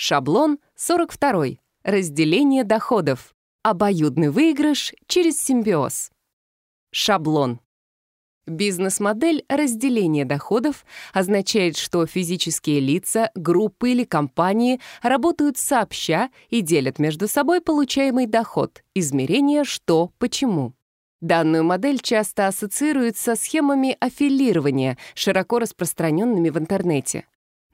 Шаблон 42. Разделение доходов. Обоюдный выигрыш через симбиоз. Шаблон. Бизнес-модель разделения доходов означает, что физические лица, группы или компании работают сообща и делят между собой получаемый доход, измерение «что», «почему». Данную модель часто ассоциируют со схемами аффилирования, широко распространенными в интернете.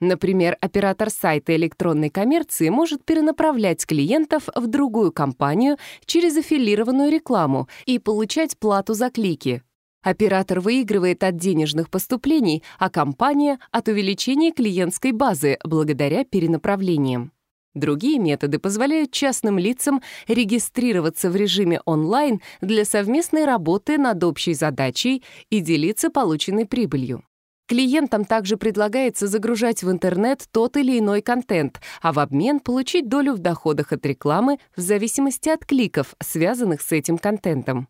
Например, оператор сайта электронной коммерции может перенаправлять клиентов в другую компанию через аффилированную рекламу и получать плату за клики. Оператор выигрывает от денежных поступлений, а компания — от увеличения клиентской базы благодаря перенаправлениям. Другие методы позволяют частным лицам регистрироваться в режиме онлайн для совместной работы над общей задачей и делиться полученной прибылью. Клиентам также предлагается загружать в интернет тот или иной контент, а в обмен получить долю в доходах от рекламы в зависимости от кликов, связанных с этим контентом.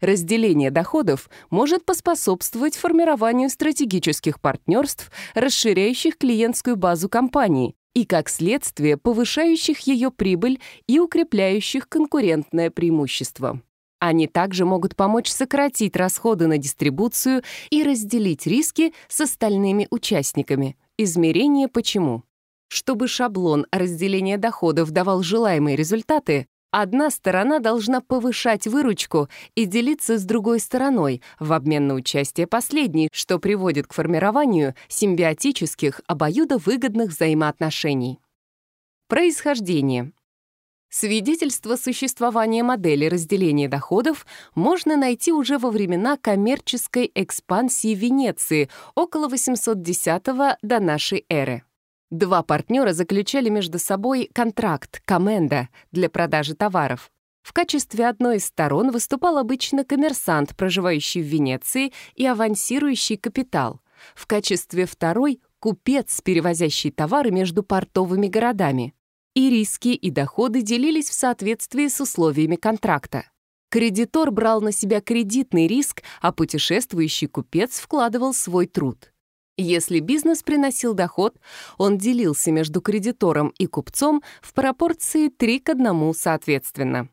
Разделение доходов может поспособствовать формированию стратегических партнерств, расширяющих клиентскую базу компании и, как следствие, повышающих ее прибыль и укрепляющих конкурентное преимущество. Они также могут помочь сократить расходы на дистрибуцию и разделить риски с остальными участниками. Измерение «Почему». Чтобы шаблон разделения доходов давал желаемые результаты, одна сторона должна повышать выручку и делиться с другой стороной в обмен на участие последней, что приводит к формированию симбиотических обоюдовыгодных взаимоотношений. Происхождение. Свидетельство существования модели разделения доходов можно найти уже во времена коммерческой экспансии Венеции около 810 до нашей эры. Два партнера заключали между собой контракт «Коменда» для продажи товаров. В качестве одной из сторон выступал обычно коммерсант, проживающий в Венеции и авансирующий капитал. В качестве второй — купец, перевозящий товары между портовыми городами и риски, и доходы делились в соответствии с условиями контракта. Кредитор брал на себя кредитный риск, а путешествующий купец вкладывал свой труд. Если бизнес приносил доход, он делился между кредитором и купцом в пропорции 3 к 1 соответственно.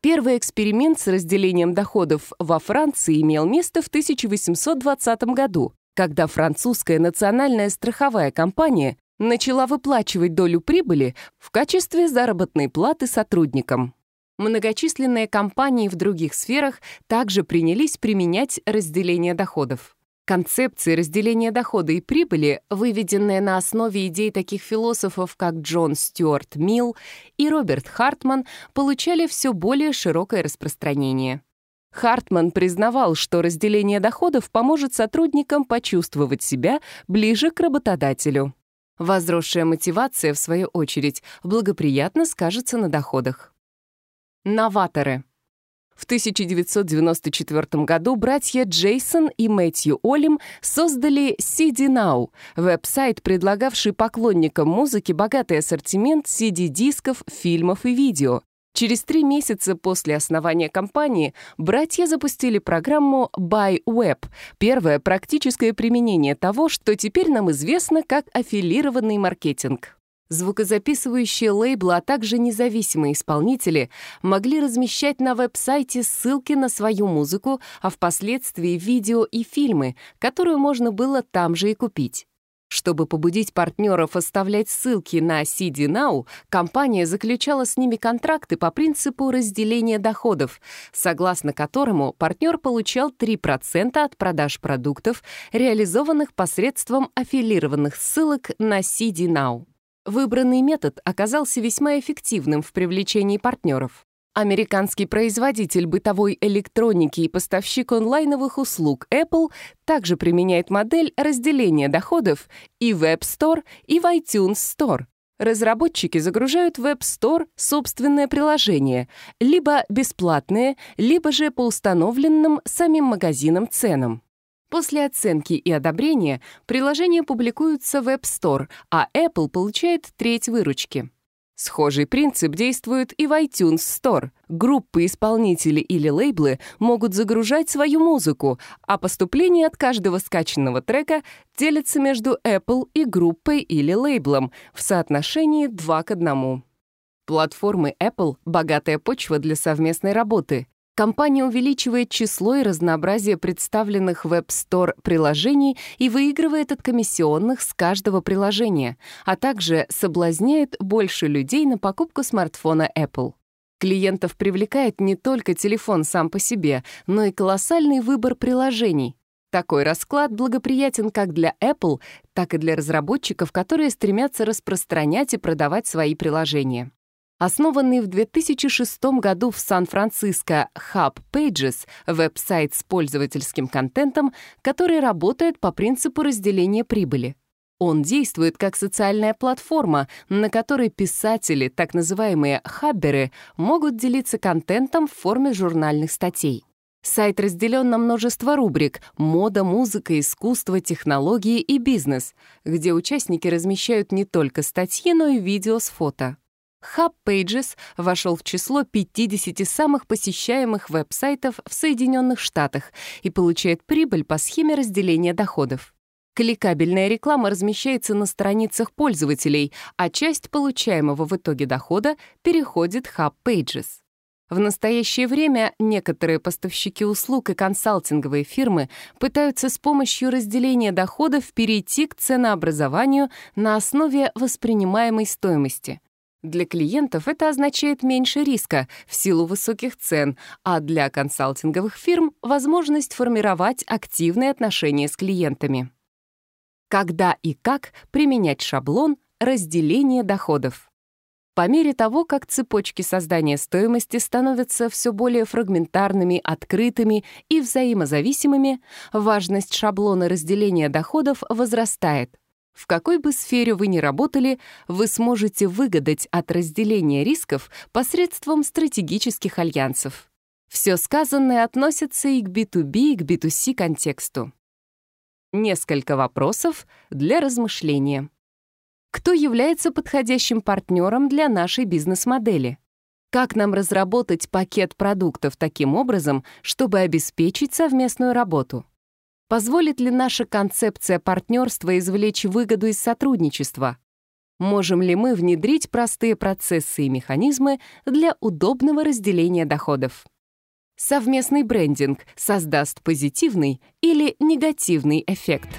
Первый эксперимент с разделением доходов во Франции имел место в 1820 году, когда французская национальная страховая компания начала выплачивать долю прибыли в качестве заработной платы сотрудникам. Многочисленные компании в других сферах также принялись применять разделение доходов. Концепции разделения дохода и прибыли, выведенные на основе идей таких философов, как Джон Стюарт Милл и Роберт Хартман, получали все более широкое распространение. Хартман признавал, что разделение доходов поможет сотрудникам почувствовать себя ближе к работодателю. Возросшая мотивация, в свою очередь, благоприятно скажется на доходах. Новаторы. В 1994 году братья Джейсон и Мэтью Олим создали CD Now, веб-сайт, предлагавший поклонникам музыки богатый ассортимент CD-дисков, фильмов и видео. Через три месяца после основания компании братья запустили программу BuyWeb первое практическое применение того, что теперь нам известно как аффилированный маркетинг. Звукозаписывающие лейблы, а также независимые исполнители могли размещать на веб-сайте ссылки на свою музыку, а впоследствии видео и фильмы, которую можно было там же и купить. Чтобы побудить партнеров оставлять ссылки на CD Now, компания заключала с ними контракты по принципу разделения доходов, согласно которому партнер получал 3% от продаж продуктов, реализованных посредством аффилированных ссылок на CD Now. Выбранный метод оказался весьма эффективным в привлечении партнеров. Американский производитель бытовой электроники и поставщик онлайновых услуг Apple также применяет модель разделения доходов и в App Store, и в iTunes Store. Разработчики загружают в App Store собственное приложение, либо бесплатное, либо же по установленным самим магазинам ценам. После оценки и одобрения приложения публикуются в App Store, а Apple получает треть выручки. Схожий принцип действует и в iTunes Store. Группы, исполнители или лейблы могут загружать свою музыку, а поступление от каждого скачанного трека делится между Apple и группой или лейблом в соотношении 2 к 1. Платформы Apple — богатая почва для совместной работы. Компания увеличивает число и разнообразие представленных веб-стор приложений и выигрывает от комиссионных с каждого приложения, а также соблазняет больше людей на покупку смартфона Apple. Клиентов привлекает не только телефон сам по себе, но и колоссальный выбор приложений. Такой расклад благоприятен как для Apple, так и для разработчиков, которые стремятся распространять и продавать свои приложения. Основанный в 2006 году в Сан-Франциско Hub Pages, веб-сайт с пользовательским контентом, который работает по принципу разделения прибыли. Он действует как социальная платформа, на которой писатели, так называемые хабберы, могут делиться контентом в форме журнальных статей. Сайт разделен на множество рубрик — мода, музыка, искусство, технологии и бизнес, где участники размещают не только статьи, но и видео с фото. Hub Pages вошел в число 50 самых посещаемых веб-сайтов в Соединенных Штатах и получает прибыль по схеме разделения доходов. Кликабельная реклама размещается на страницах пользователей, а часть получаемого в итоге дохода переходит в Hub Pages. В настоящее время некоторые поставщики услуг и консалтинговые фирмы пытаются с помощью разделения доходов перейти к ценообразованию на основе воспринимаемой стоимости. Для клиентов это означает меньше риска в силу высоких цен, а для консалтинговых фирм — возможность формировать активные отношения с клиентами. Когда и как применять шаблон разделения доходов? По мере того, как цепочки создания стоимости становятся все более фрагментарными, открытыми и взаимозависимыми, важность шаблона разделения доходов возрастает. В какой бы сфере вы ни работали, вы сможете выгадать от разделения рисков посредством стратегических альянсов. Все сказанное относится и к B2B, и к B2C контексту. Несколько вопросов для размышления. Кто является подходящим партнером для нашей бизнес-модели? Как нам разработать пакет продуктов таким образом, чтобы обеспечить совместную работу? Позволит ли наша концепция партнерства извлечь выгоду из сотрудничества? Можем ли мы внедрить простые процессы и механизмы для удобного разделения доходов? Совместный брендинг создаст позитивный или негативный эффект?